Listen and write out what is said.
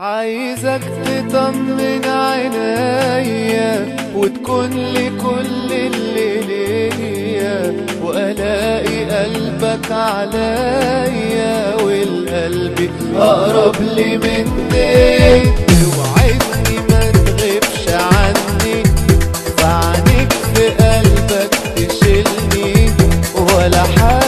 عايزك تطمن عينيا وتكون كل اللي ليا وألاقي قلبك عليا والقلب أقرب لي من إيه؟ تشيلني ولا حاجة.